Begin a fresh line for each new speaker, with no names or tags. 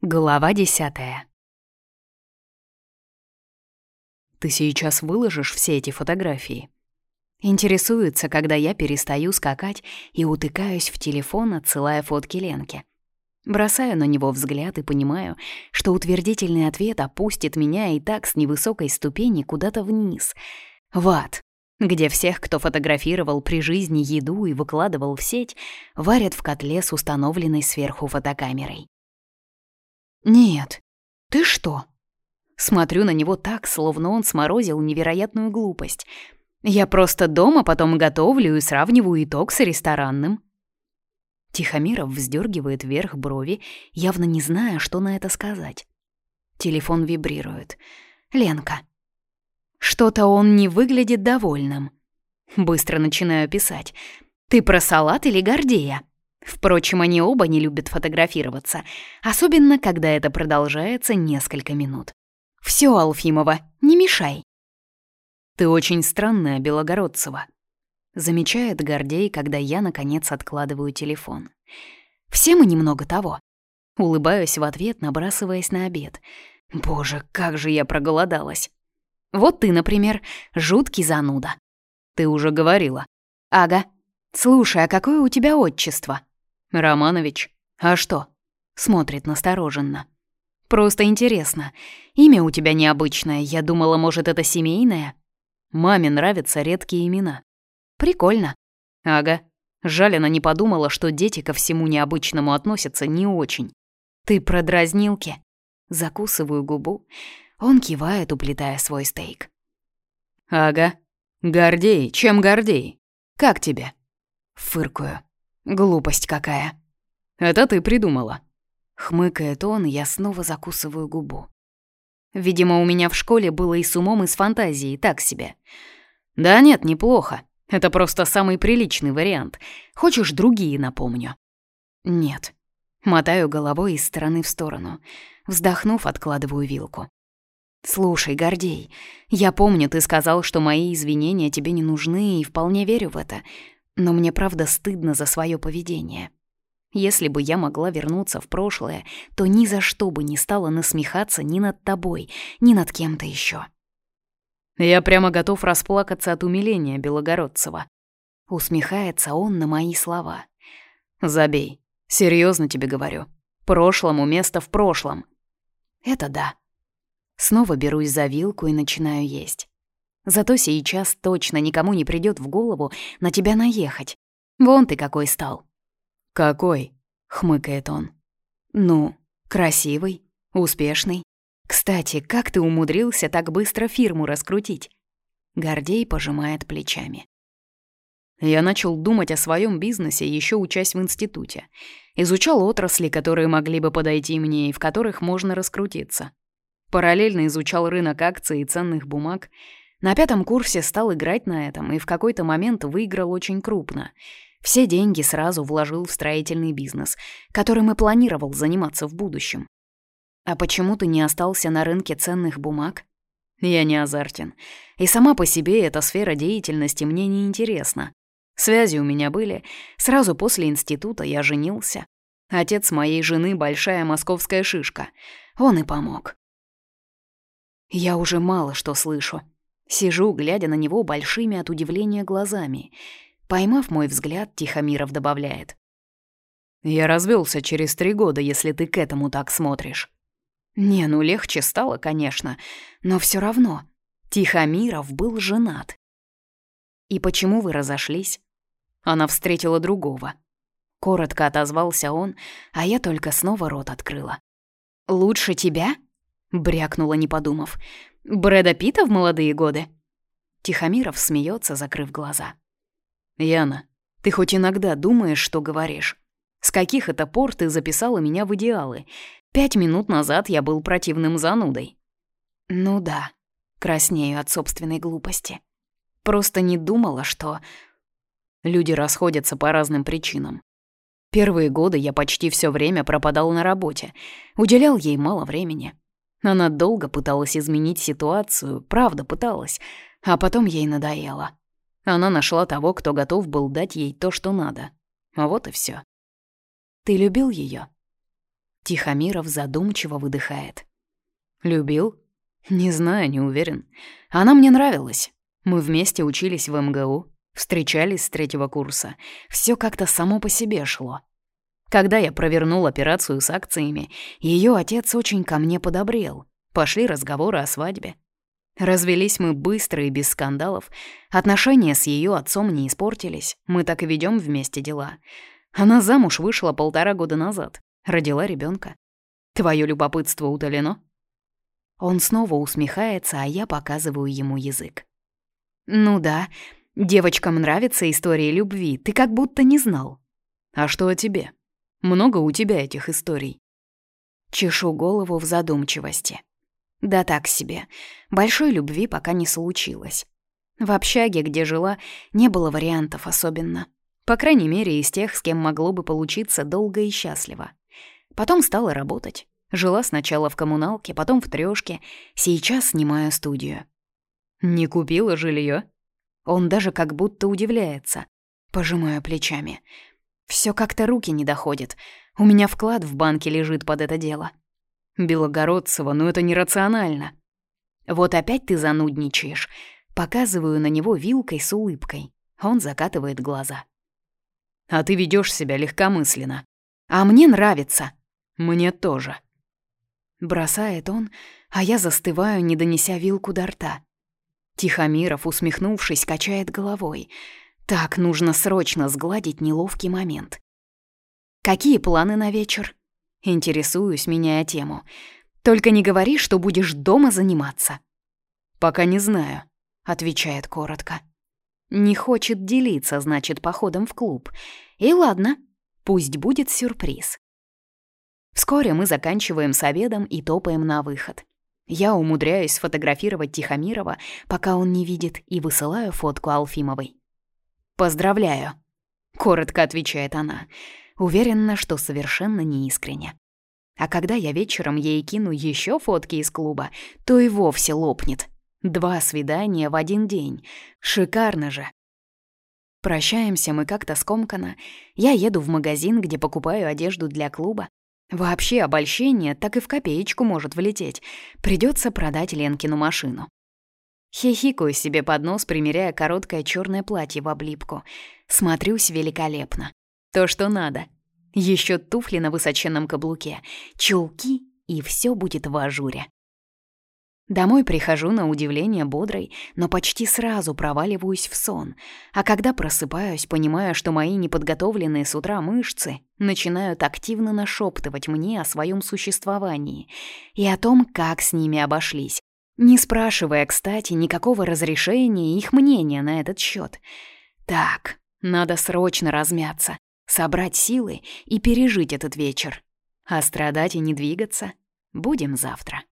Глава десятая. «Ты сейчас выложишь все эти фотографии?» Интересуется, когда я перестаю скакать и утыкаюсь в телефон, отсылая фотки Ленке. Бросаю на него взгляд и понимаю, что утвердительный ответ опустит меня и так с невысокой ступени куда-то вниз. В ад, где всех, кто фотографировал при жизни еду и выкладывал в сеть, варят в котле с установленной сверху фотокамерой. «Нет, ты что?» Смотрю на него так, словно он сморозил невероятную глупость. Я просто дома потом готовлю и сравниваю итог с ресторанным. Тихомиров вздергивает вверх брови, явно не зная, что на это сказать. Телефон вибрирует. «Ленка». Что-то он не выглядит довольным. Быстро начинаю писать. «Ты про салат или Гордея?» Впрочем, они оба не любят фотографироваться, особенно когда это продолжается несколько минут. «Всё, Алфимова, не мешай!» «Ты очень странная, Белогородцева», — замечает Гордей, когда я, наконец, откладываю телефон. «Все мы немного того». Улыбаюсь в ответ, набрасываясь на обед. «Боже, как же я проголодалась!» «Вот ты, например, жуткий зануда». «Ты уже говорила». «Ага. Слушай, а какое у тебя отчество?» «Романович, а что?» Смотрит настороженно. «Просто интересно. Имя у тебя необычное. Я думала, может, это семейное?» Маме нравятся редкие имена. «Прикольно». «Ага. Жаль, она не подумала, что дети ко всему необычному относятся не очень. Ты про дразнилки?» Закусываю губу. Он кивает, уплетая свой стейк. «Ага. Гордей, чем Гордей? Как тебе?» Фыркую. Глупость какая. Это ты придумала. Хмыкает он, и я снова закусываю губу. Видимо, у меня в школе было и с умом, и с фантазией, так себе. Да нет, неплохо. Это просто самый приличный вариант. Хочешь, другие напомню? Нет. Мотаю головой из стороны в сторону. Вздохнув, откладываю вилку. «Слушай, Гордей, я помню, ты сказал, что мои извинения тебе не нужны, и вполне верю в это. Но мне правда стыдно за свое поведение. Если бы я могла вернуться в прошлое, то ни за что бы не стала насмехаться ни над тобой, ни над кем-то еще. Я прямо готов расплакаться от умиления Белогородцева. Усмехается он на мои слова. Забей. Серьезно тебе говорю. Прошлому место в прошлом. Это да. Снова берусь за вилку и начинаю есть. Зато сейчас точно никому не придёт в голову на тебя наехать. Вон ты какой стал». «Какой?» — хмыкает он. «Ну, красивый, успешный. Кстати, как ты умудрился так быстро фирму раскрутить?» Гордей пожимает плечами. Я начал думать о своем бизнесе, еще учась в институте. Изучал отрасли, которые могли бы подойти мне и в которых можно раскрутиться. Параллельно изучал рынок акций и ценных бумаг — на пятом курсе стал играть на этом и в какой-то момент выиграл очень крупно. Все деньги сразу вложил в строительный бизнес, которым и планировал заниматься в будущем. А почему ты не остался на рынке ценных бумаг? Я не азартен. И сама по себе эта сфера деятельности мне не интересна. Связи у меня были. Сразу после института я женился. Отец моей жены — большая московская шишка. Он и помог. Я уже мало что слышу. Сижу, глядя на него большими от удивления глазами. Поймав мой взгляд, Тихомиров добавляет. «Я развелся через три года, если ты к этому так смотришь». Не, ну легче стало, конечно, но все равно. Тихомиров был женат. «И почему вы разошлись?» Она встретила другого. Коротко отозвался он, а я только снова рот открыла. «Лучше тебя?» — брякнула, не подумав. Брэда Питта в молодые годы?» Тихомиров смеется, закрыв глаза. «Яна, ты хоть иногда думаешь, что говоришь? С каких это пор ты записала меня в идеалы? Пять минут назад я был противным занудой». «Ну да», краснею от собственной глупости. Просто не думала, что... Люди расходятся по разным причинам. Первые годы я почти все время пропадал на работе, уделял ей мало времени. Она долго пыталась изменить ситуацию, правда пыталась, а потом ей надоело. Она нашла того, кто готов был дать ей то, что надо. А вот и все. Ты любил ее? Тихомиров задумчиво выдыхает. «Любил? Не знаю, не уверен. Она мне нравилась. Мы вместе учились в МГУ, встречались с третьего курса. Все как-то само по себе шло. Когда я провернул операцию с акциями, ее отец очень ко мне подобрел. Пошли разговоры о свадьбе. Развелись мы быстро и без скандалов. Отношения с ее отцом не испортились. Мы так и ведем вместе дела. Она замуж вышла полтора года назад. Родила ребенка. Твое любопытство утолено? Он снова усмехается, а я показываю ему язык. «Ну да, девочкам нравятся истории любви, ты как будто не знал». «А что о тебе? Много у тебя этих историй?» Чешу голову в задумчивости. Да так себе. Большой любви пока не случилось. В общаге, где жила, не было вариантов особенно. По крайней мере, из тех, с кем могло бы получиться долго и счастливо. Потом стала работать. Жила сначала в коммуналке, потом в трёшке. Сейчас снимаю студию. «Не купила жилье? Он даже как будто удивляется. Пожимаю плечами. Все как-то руки не доходят. У меня вклад в банке лежит под это дело. Белогородцева, ну это нерационально. Вот опять ты занудничаешь. Показываю на него вилкой с улыбкой. Он закатывает глаза. А ты ведешь себя легкомысленно. А мне нравится. Мне тоже. Бросает он, а я застываю, не донеся вилку до рта. Тихомиров, усмехнувшись, качает головой. Так, нужно срочно сгладить неловкий момент. «Какие планы на вечер?» Интересуюсь, меняя тему. «Только не говори, что будешь дома заниматься». «Пока не знаю», — отвечает коротко. Не хочет делиться, значит, походом в клуб. И ладно, пусть будет сюрприз. Вскоре мы заканчиваем с обедом и топаем на выход. Я умудряюсь сфотографировать Тихомирова, пока он не видит, и высылаю фотку Алфимовой. «Поздравляю», — коротко отвечает она. Уверена, что совершенно неискренне. А когда я вечером ей кину еще фотки из клуба, то и вовсе лопнет. Два свидания в один день. Шикарно же. Прощаемся мы как-то скомканно. Я еду в магазин, где покупаю одежду для клуба. Вообще обольщение так и в копеечку может влететь. Придется продать Ленкину машину. Хихикаю себе под нос, примеряя короткое черное платье в облипку. Смотрюсь великолепно. То, что надо. Еще туфли на высоченном каблуке, чулки, и все будет в ажуре. Домой прихожу на удивление бодрой, но почти сразу проваливаюсь в сон, а когда просыпаюсь, понимаю, что мои неподготовленные с утра мышцы начинают активно нашептывать мне о своем существовании и о том, как с ними обошлись, не спрашивая, кстати, никакого разрешения их мнения на этот счет. Так, надо срочно размяться, собрать силы и пережить этот вечер. А страдать и не двигаться будем завтра.